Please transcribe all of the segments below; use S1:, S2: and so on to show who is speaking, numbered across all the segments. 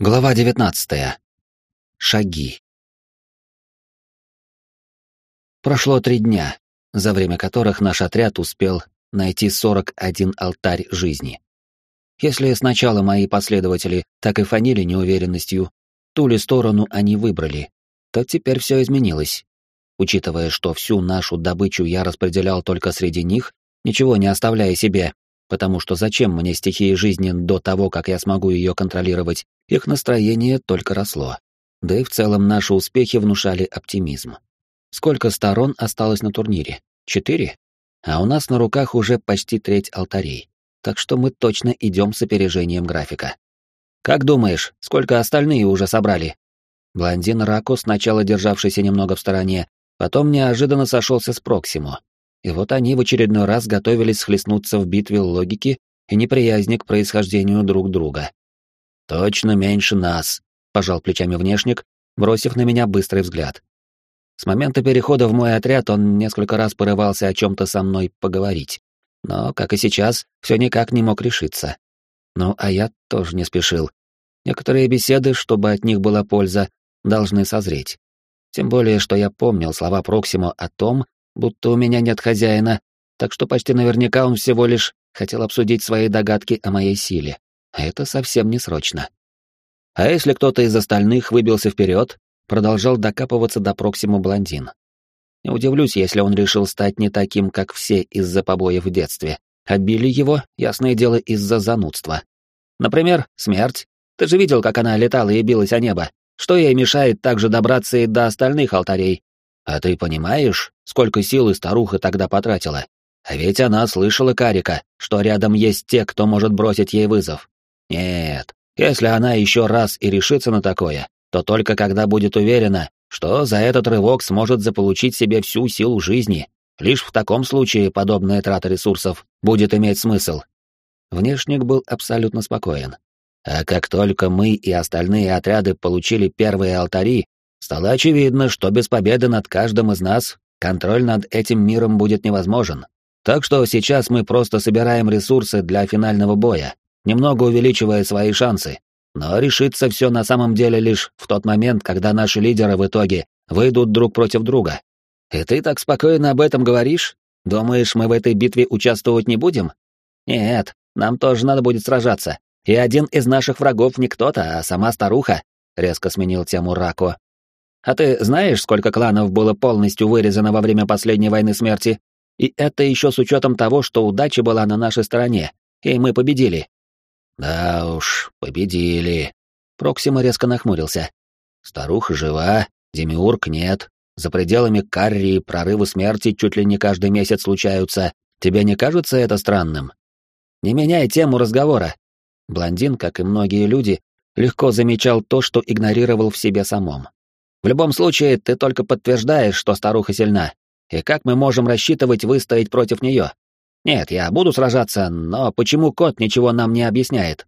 S1: Глава 19. Шаги. Прошло три дня, за время которых наш отряд успел найти 41 алтарь жизни. Если сначала мои последователи так и фанили неуверенностью, ту ли сторону они выбрали, то теперь все изменилось. Учитывая, что всю нашу добычу я распределял только среди них, ничего не оставляя себе, потому что зачем мне стихии жизни до того, как я смогу ее контролировать, их настроение только росло. Да и в целом наши успехи внушали оптимизм. Сколько сторон осталось на турнире? Четыре? А у нас на руках уже почти треть алтарей. Так что мы точно идем с опережением графика. Как думаешь, сколько остальные уже собрали? Блондин Рако, сначала державшийся немного в стороне, потом неожиданно сошелся с Проксимо, и вот они в очередной раз готовились схлестнуться в битве логики и неприязни к происхождению друг друга. «Точно меньше нас», — пожал плечами внешник, бросив на меня быстрый взгляд. С момента перехода в мой отряд он несколько раз порывался о чем-то со мной поговорить, но, как и сейчас, все никак не мог решиться. Ну, а я тоже не спешил. Некоторые беседы, чтобы от них была польза, должны созреть. Тем более, что я помнил слова Проксимо о том, будто у меня нет хозяина, так что почти наверняка он всего лишь хотел обсудить свои догадки о моей силе. А это совсем не срочно. А если кто-то из остальных выбился вперед, продолжал докапываться до Проксиму блондин. Не удивлюсь, если он решил стать не таким, как все из-за побоев в детстве. Отбили его, ясное дело, из-за занудства. Например, смерть. Ты же видел, как она летала и билась о небо. Что ей мешает также добраться и до остальных алтарей? А ты понимаешь, сколько сил и старуха тогда потратила? А ведь она слышала Карика, что рядом есть те, кто может бросить ей вызов. Нет, если она еще раз и решится на такое, то только когда будет уверена, что за этот рывок сможет заполучить себе всю силу жизни. Лишь в таком случае подобная трата ресурсов будет иметь смысл. Внешник был абсолютно спокоен. А как только мы и остальные отряды получили первые алтари, Стало очевидно, что без победы над каждым из нас контроль над этим миром будет невозможен. Так что сейчас мы просто собираем ресурсы для финального боя, немного увеличивая свои шансы. Но решится все на самом деле лишь в тот момент, когда наши лидеры в итоге выйдут друг против друга. И ты так спокойно об этом говоришь? Думаешь, мы в этой битве участвовать не будем? Нет, нам тоже надо будет сражаться. И один из наших врагов не кто-то, а сама старуха, резко сменил тему Рако. А ты знаешь, сколько кланов было полностью вырезано во время последней войны смерти? И это еще с учетом того, что удача была на нашей стороне, и мы победили. Да уж, победили. Проксима резко нахмурился. Старуха жива, Демиург нет. За пределами Каррии прорывы смерти чуть ли не каждый месяц случаются. Тебе не кажется это странным? Не меняй тему разговора. Блондин, как и многие люди, легко замечал то, что игнорировал в себе самом. В любом случае, ты только подтверждаешь, что старуха сильна. И как мы можем рассчитывать выстоять против нее? Нет, я буду сражаться, но почему кот ничего нам не объясняет?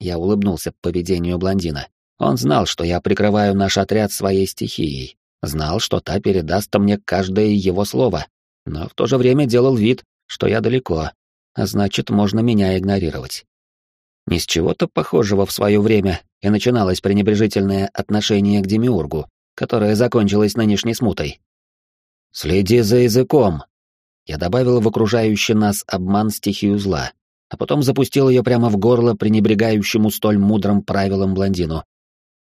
S1: Я улыбнулся поведению блондина. Он знал, что я прикрываю наш отряд своей стихией. Знал, что та передаст мне каждое его слово. Но в то же время делал вид, что я далеко. А значит, можно меня игнорировать. Ни с чего-то похожего в свое время и начиналось пренебрежительное отношение к Демиургу, которое закончилось нынешней смутой. «Следи за языком!» Я добавил в окружающий нас обман стихию зла, а потом запустил ее прямо в горло пренебрегающему столь мудрым правилам блондину.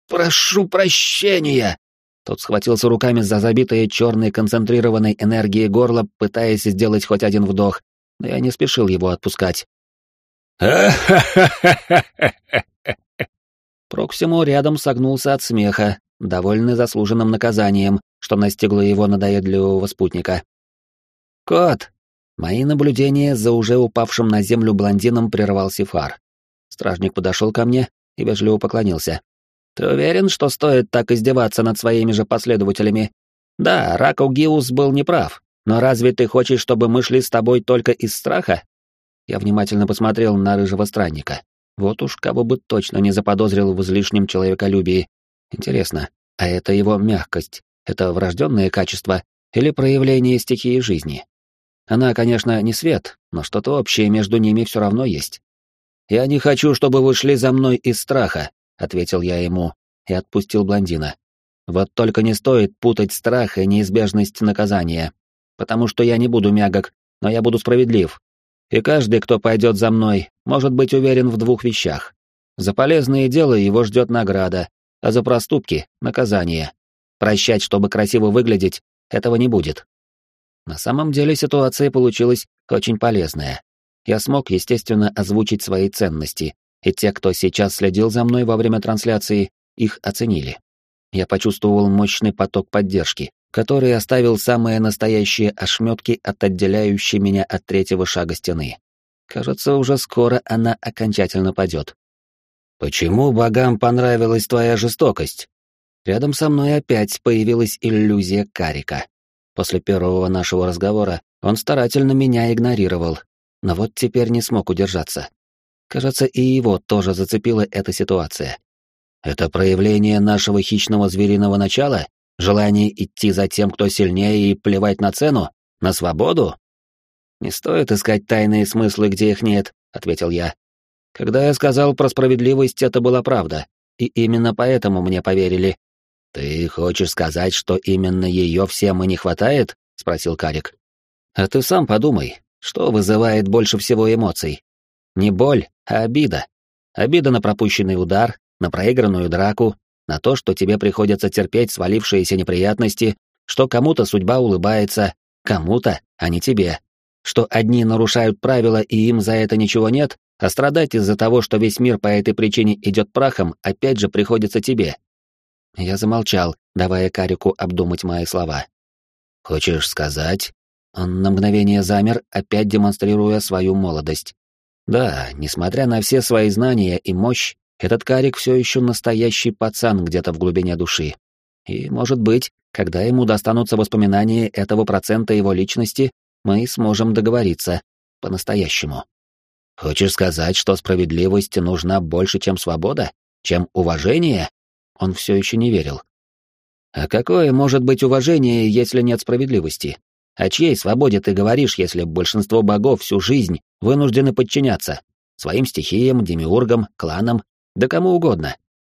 S1: «Прошу прощения!» Тот схватился руками за забитое черной концентрированной энергией горло, пытаясь сделать хоть один вдох, но я не спешил его отпускать. Проксимо рядом согнулся от смеха, довольный заслуженным наказанием, что настигло его надоедливого спутника. «Кот!» Мои наблюдения за уже упавшим на землю блондином прервал Сифар. Стражник подошел ко мне и вежливо поклонился. «Ты уверен, что стоит так издеваться над своими же последователями? Да, Ракогиус был неправ, но разве ты хочешь, чтобы мы шли с тобой только из страха?» Я внимательно посмотрел на рыжего странника. Вот уж кого бы точно не заподозрил в излишнем человеколюбии. Интересно, а это его мягкость, это врожденное качество или проявление стихии жизни? Она, конечно, не свет, но что-то общее между ними все равно есть. Я не хочу, чтобы вы шли за мной из страха. — ответил я ему и отпустил блондина. «Вот только не стоит путать страх и неизбежность наказания, потому что я не буду мягок, но я буду справедлив. И каждый, кто пойдет за мной, может быть уверен в двух вещах. За полезные дела его ждет награда, а за проступки — наказание. Прощать, чтобы красиво выглядеть, этого не будет. На самом деле ситуация получилась очень полезная. Я смог, естественно, озвучить свои ценности, и те, кто сейчас следил за мной во время трансляции, их оценили. Я почувствовал мощный поток поддержки, который оставил самые настоящие ошметки от отделяющей меня от третьего шага стены. Кажется, уже скоро она окончательно падет. «Почему богам понравилась твоя жестокость?» Рядом со мной опять появилась иллюзия Карика. После первого нашего разговора он старательно меня игнорировал, но вот теперь не смог удержаться. Кажется, и его тоже зацепила эта ситуация. Это проявление нашего хищного звериного начала? Желание идти за тем, кто сильнее, и плевать на цену? На свободу? Не стоит искать тайные смыслы, где их нет, ответил я. Когда я сказал про справедливость, это была правда, и именно поэтому мне поверили. Ты хочешь сказать, что именно ее всем и не хватает? спросил Карик. А ты сам подумай, что вызывает больше всего эмоций? Не боль, а обида. Обида на пропущенный удар, на проигранную драку, на то, что тебе приходится терпеть свалившиеся неприятности, что кому-то судьба улыбается, кому-то, а не тебе. Что одни нарушают правила и им за это ничего нет, а страдать из-за того, что весь мир по этой причине идет прахом, опять же приходится тебе. Я замолчал, давая Карику обдумать мои слова. «Хочешь сказать?» Он на мгновение замер, опять демонстрируя свою молодость. Да, несмотря на все свои знания и мощь, этот Карик все еще настоящий пацан где-то в глубине души. И, может быть, когда ему достанутся воспоминания этого процента его личности, мы сможем договориться по-настоящему. Хочешь сказать, что справедливость нужна больше, чем свобода? Чем уважение? Он все еще не верил. А какое может быть уважение, если нет справедливости? О чьей свободе ты говоришь, если большинство богов всю жизнь вынуждены подчиняться? Своим стихиям, демиургам, кланам, да кому угодно.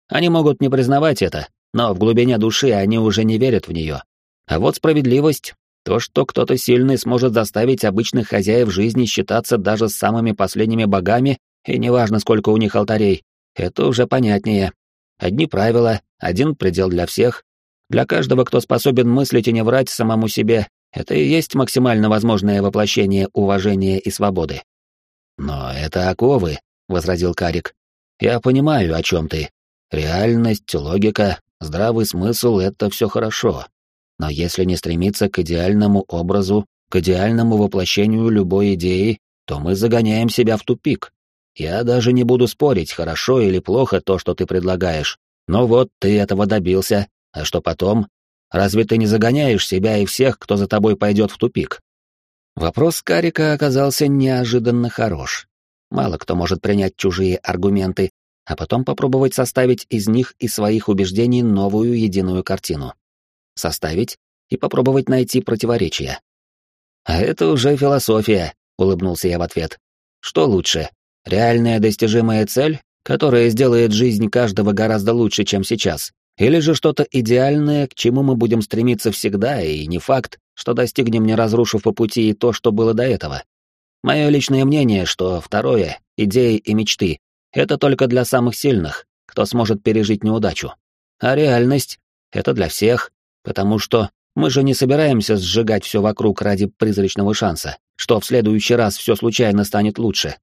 S1: Они могут не признавать это, но в глубине души они уже не верят в нее. А вот справедливость — то, что кто-то сильный сможет заставить обычных хозяев жизни считаться даже с самыми последними богами, и неважно, сколько у них алтарей, это уже понятнее. Одни правила, один предел для всех. Для каждого, кто способен мыслить и не врать самому себе, это и есть максимально возможное воплощение уважения и свободы. «Но это оковы», — возразил Карик. Я понимаю, о чем ты. Реальность, логика, здравый смысл — это все хорошо. Но если не стремиться к идеальному образу, к идеальному воплощению любой идеи, то мы загоняем себя в тупик. Я даже не буду спорить, хорошо или плохо то, что ты предлагаешь. Но вот ты этого добился, а что потом? Разве ты не загоняешь себя и всех, кто за тобой пойдет в тупик? Вопрос Карика оказался неожиданно хорош. Мало кто может принять чужие аргументы, а потом попробовать составить из них и своих убеждений новую единую картину. Составить и попробовать найти противоречия. «А это уже философия», — улыбнулся я в ответ. «Что лучше? Реальная достижимая цель, которая сделает жизнь каждого гораздо лучше, чем сейчас? Или же что-то идеальное, к чему мы будем стремиться всегда, и не факт, что достигнем, не разрушив по пути и то, что было до этого?» Мое личное мнение, что второе, идеи и мечты, это только для самых сильных, кто сможет пережить неудачу. А реальность — это для всех, потому что мы же не собираемся сжигать все вокруг ради призрачного шанса, что в следующий раз все случайно станет лучше.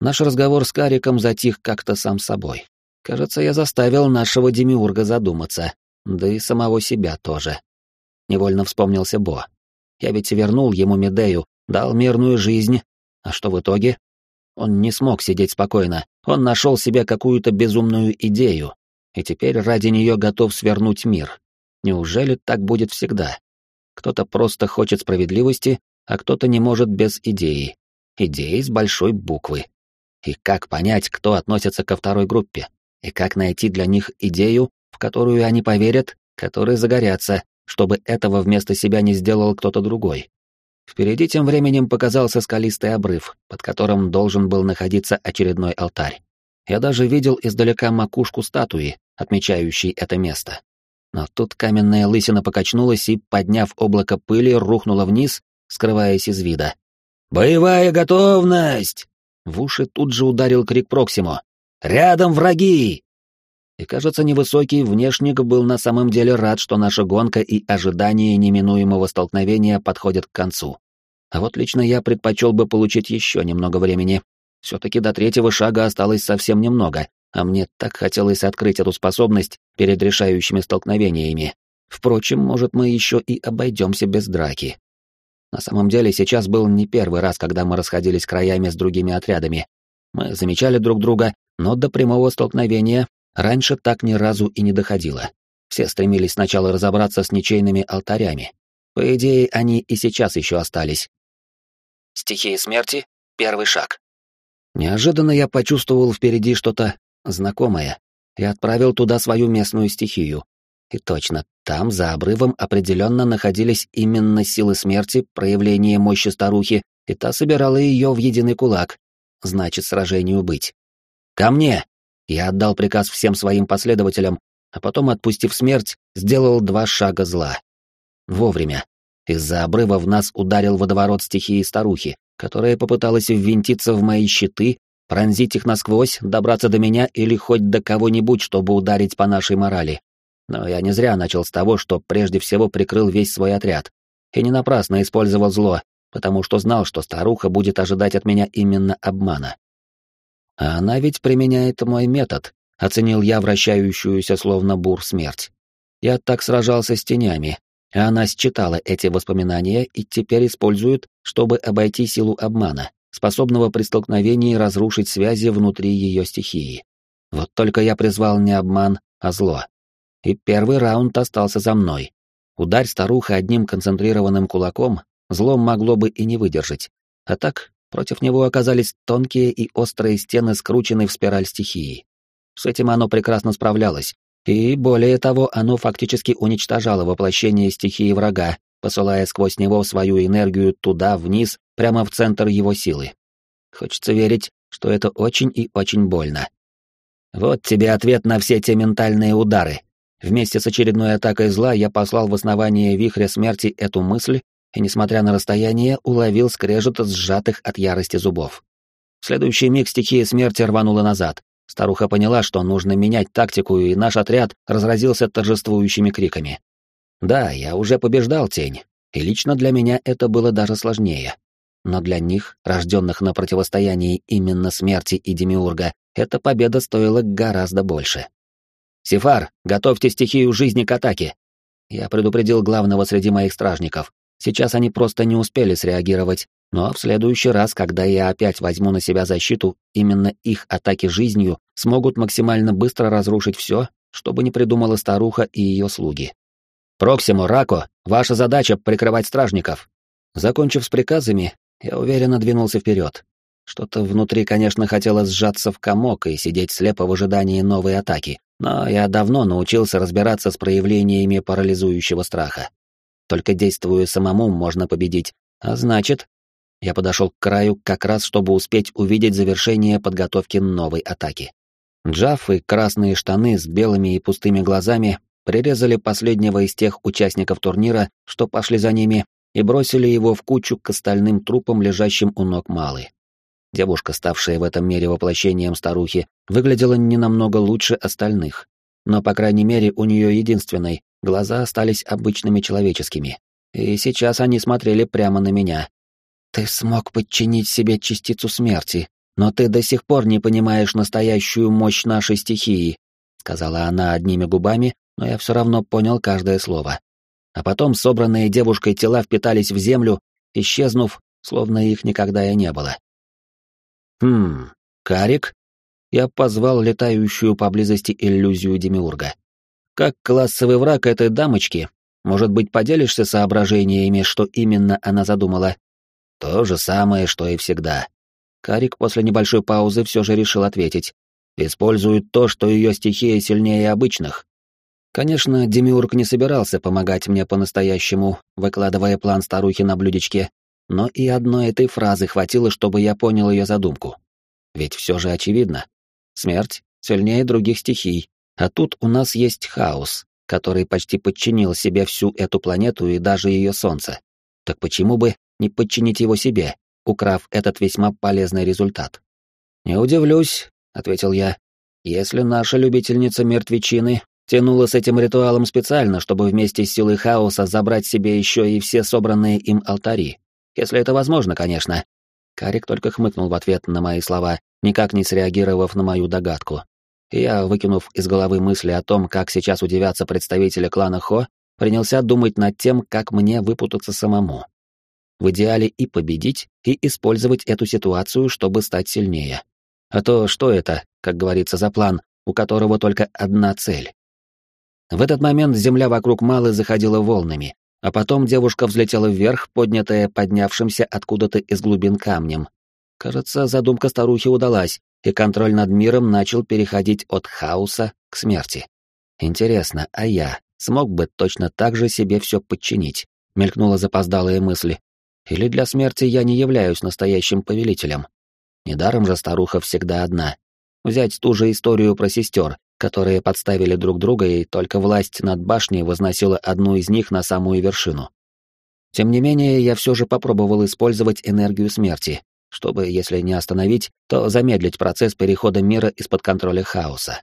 S1: Наш разговор с Кариком затих как-то сам собой. Кажется, я заставил нашего демиурга задуматься, да и самого себя тоже. Невольно вспомнился Бо. Я ведь вернул ему Медею, дал мирную жизнь, а что в итоге? Он не смог сидеть спокойно, он нашел себе какую-то безумную идею, и теперь ради нее готов свернуть мир. Неужели так будет всегда? Кто-то просто хочет справедливости, а кто-то не может без идеи. Идеи с большой буквы. И как понять, кто относится ко второй группе? И как найти для них идею, в которую они поверят, которые загорятся, чтобы этого вместо себя не сделал кто-то другой? Впереди тем временем показался скалистый обрыв, под которым должен был находиться очередной алтарь. Я даже видел издалека макушку статуи, отмечающей это место. Но тут каменная лысина покачнулась и, подняв облако пыли, рухнула вниз, скрываясь из вида. «Боевая готовность!» В уши тут же ударил крик Проксимо. «Рядом враги!» И, кажется, невысокий внешник был на самом деле рад, что наша гонка и ожидание неминуемого столкновения подходят к концу. А вот лично я предпочел бы получить еще немного времени. Все-таки до третьего шага осталось совсем немного, а мне так хотелось открыть эту способность перед решающими столкновениями. Впрочем, может, мы еще и обойдемся без драки. На самом деле, сейчас был не первый раз, когда мы расходились краями с другими отрядами. Мы замечали друг друга, но до прямого столкновения раньше так ни разу и не доходило. Все стремились сначала разобраться с ничейными алтарями. По идее, они и сейчас еще остались. Стихия смерти — первый шаг. Неожиданно я почувствовал впереди что-то знакомое и отправил туда свою местную стихию. И точно, там, за обрывом, определенно находились именно силы смерти, проявление мощи старухи, и та собирала ее в единый кулак. Значит, сражению быть. «Ко мне!» Я отдал приказ всем своим последователям, а потом, отпустив смерть, сделал два шага зла. Вовремя. Из-за обрыва в нас ударил водоворот стихии старухи, которая попыталась ввинтиться в мои щиты, пронзить их насквозь, добраться до меня или хоть до кого-нибудь, чтобы ударить по нашей морали. Но я не зря начал с того, что прежде всего прикрыл весь свой отряд. И не напрасно использовал зло, потому что знал, что старуха будет ожидать от меня именно обмана. А она ведь применяет мой метод, оценил я вращающуюся словно бур смерть. Я так сражался с тенями, и она считала эти воспоминания и теперь использует, чтобы обойти силу обмана, способного при столкновении разрушить связи внутри ее стихии. Вот только я призвал не обман, а зло. И первый раунд остался за мной. Ударь старуха одним концентрированным кулаком, злом могло бы и не выдержать. А так, против него оказались тонкие и острые стены, скрученные в спираль стихии. С этим оно прекрасно справлялось, и более того, оно фактически уничтожало воплощение стихии врага, посылая сквозь него свою энергию туда, вниз, прямо в центр его силы. Хочется верить, что это очень и очень больно. Вот тебе ответ на все те ментальные удары. Вместе с очередной атакой зла я послал в основание вихря смерти эту мысль, и, несмотря на расстояние, уловил скрежет сжатых от ярости зубов. В следующий миг стихия смерти рванула назад, Старуха поняла, что нужно менять тактику, и наш отряд разразился торжествующими криками. Да, я уже побеждал тень, и лично для меня это было даже сложнее. Но для них, рожденных на противостоянии именно смерти и Демиурга, эта победа стоила гораздо больше. «Сифар, готовьте стихию жизни к атаке!» Я предупредил главного среди моих стражников. Сейчас они просто не успели среагировать, но в следующий раз, когда я опять возьму на себя защиту, именно их атаки жизнью смогут максимально быстро разрушить все, что бы ни придумала старуха и ее слуги. «Проксимо, Рако, ваша задача — прикрывать стражников». Закончив с приказами, я уверенно двинулся вперед. Что-то внутри, конечно, хотело сжаться в комок и сидеть слепо в ожидании новой атаки, но я давно научился разбираться с проявлениями парализующего страха. Только действуя самому, можно победить, а значит, я подошел к краю как раз, чтобы успеть увидеть завершение подготовки новой атаки. Джаф и красные штаны с белыми и пустыми глазами прирезали последнего из тех участников турнира, что пошли за ними, и бросили его в кучу к остальным трупам, лежащим у ног Малы. Девушка, ставшая в этом мире воплощением старухи, выглядела не намного лучше остальных. Но, по крайней мере, у нее единственной глаза остались обычными человеческими. И сейчас они смотрели прямо на меня, ты смог подчинить себе частицу смерти, но ты до сих пор не понимаешь настоящую мощь нашей стихии, сказала она одними губами, но я все равно понял каждое слово. А потом собранные девушкой тела впитались в землю, исчезнув, словно их никогда и не было. Хм, Карик? Я позвал летающую поблизости иллюзию Демиурга. Как классовый враг этой дамочки, может быть, поделишься соображениями, что именно она задумала? То же самое, что и всегда. Карик после небольшой паузы все же решил ответить. Использует то, что ее стихия сильнее обычных. Конечно, Демиург не собирался помогать мне по-настоящему, выкладывая план старухи на блюдечке, но и одной этой фразы хватило, чтобы я понял ее задумку. Ведь все же очевидно. Смерть сильнее других стихий, а тут у нас есть хаос, который почти подчинил себе всю эту планету и даже ее солнце. Так почему бы не подчинить его себе, украв этот весьма полезный результат? «Не удивлюсь», — ответил я, — «если наша любительница мертвечины тянула с этим ритуалом специально, чтобы вместе с силой хаоса забрать себе еще и все собранные им алтари. Если это возможно, конечно». Карик только хмыкнул в ответ на мои слова, никак не среагировав на мою догадку. Я, выкинув из головы мысли о том, как сейчас удивятся представители клана Хо, принялся думать над тем, как мне выпутаться самому. В идеале и победить, и использовать эту ситуацию, чтобы стать сильнее. А то что это, как говорится, за план, у которого только одна цель? В этот момент земля вокруг Малы заходила волнами, а потом девушка взлетела вверх, поднятая поднявшимся откуда-то из глубин камнем. Кажется, задумка старухи удалась, и контроль над миром начал переходить от хаоса к смерти. Интересно, а я смог бы точно так же себе все подчинить? Мелькнула запоздалая мысль. Или для смерти я не являюсь настоящим повелителем? Недаром же старуха всегда одна. Взять ту же историю про сестер, которые подставили друг друга, и только власть над башней возносила одну из них на самую вершину. Тем не менее, я все же попробовал использовать энергию смерти, чтобы, если не остановить, то замедлить процесс перехода мира из-под контроля хаоса.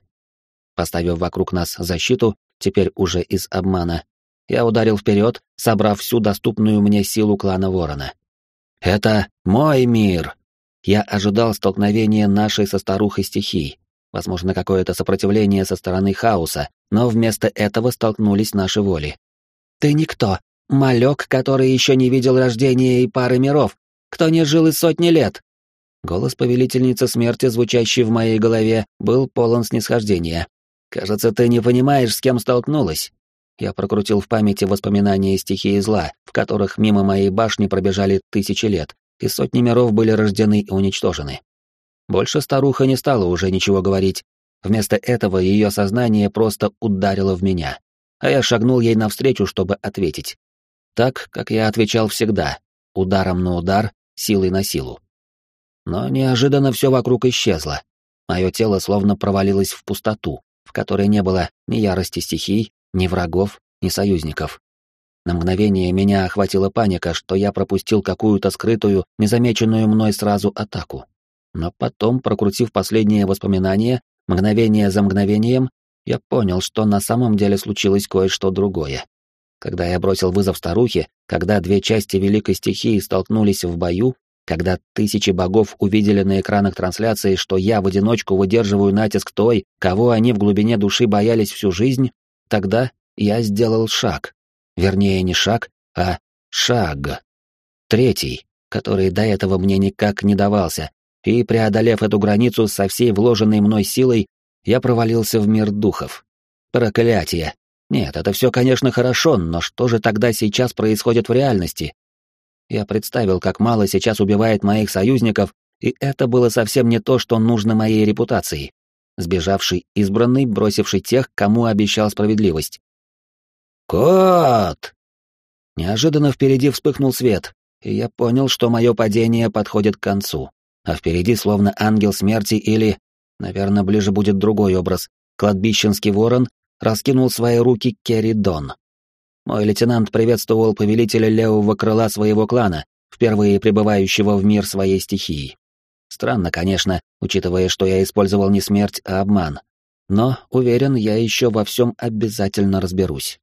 S1: Поставив вокруг нас защиту, теперь уже из обмана, я ударил вперед, собрав всю доступную мне силу клана Ворона. «Это мой мир!» Я ожидал столкновения нашей со старухой стихий, возможно, какое-то сопротивление со стороны хаоса, но вместо этого столкнулись наши воли. «Ты никто, малек, который еще не видел рождения и пары миров, кто не жил и сотни лет!» Голос повелительницы смерти, звучащий в моей голове, был полон снисхождения. «Кажется, ты не понимаешь, с кем столкнулась». Я прокрутил в памяти воспоминания стихии зла, в которых мимо моей башни пробежали тысячи лет, и сотни миров были рождены и уничтожены. Больше старуха не стала уже ничего говорить. Вместо этого ее сознание просто ударило в меня, а я шагнул ей навстречу, чтобы ответить. Так, как я отвечал всегда, ударом на удар, силой на силу. Но неожиданно все вокруг исчезло. Мое тело словно провалилось в пустоту, в которой не было ни ярости стихий, ни врагов, ни союзников. На мгновение меня охватила паника, что я пропустил какую-то скрытую, незамеченную мной сразу атаку. Но потом, прокрутив последние воспоминания, мгновение за мгновением, я понял, что на самом деле случилось кое-что другое. Когда я бросил вызов старухе, когда две части великой стихии столкнулись в бою, когда тысячи богов увидели на экранах трансляции, что я в одиночку выдерживаю натиск той, кого они в глубине души боялись всю жизнь, тогда я сделал шаг. Вернее, не шаг, а шаг. Третий, который до этого мне никак не давался, и, преодолев эту границу со всей вложенной мной силой, я провалился в мир духов. Проклятие! Нет, это все, конечно, хорошо, но что же тогда сейчас происходит в реальности? Я представил, как мало сейчас убивает моих союзников, и это было совсем не то, что нужно моей репутации. Сбежавший избранный, бросивший тех, кому обещал справедливость. «Кот!» Неожиданно впереди вспыхнул свет, и я понял, что мое падение подходит к концу. А впереди словно ангел смерти или, наверное, ближе будет другой образ, кладбищенский ворон раскинул свои руки Керридон. Мой лейтенант приветствовал повелителя левого крыла своего клана, впервые пребывающего в мир своей стихии. Странно, конечно, учитывая, что я использовал не смерть, а обман. Но, уверен, я еще во всем обязательно разберусь.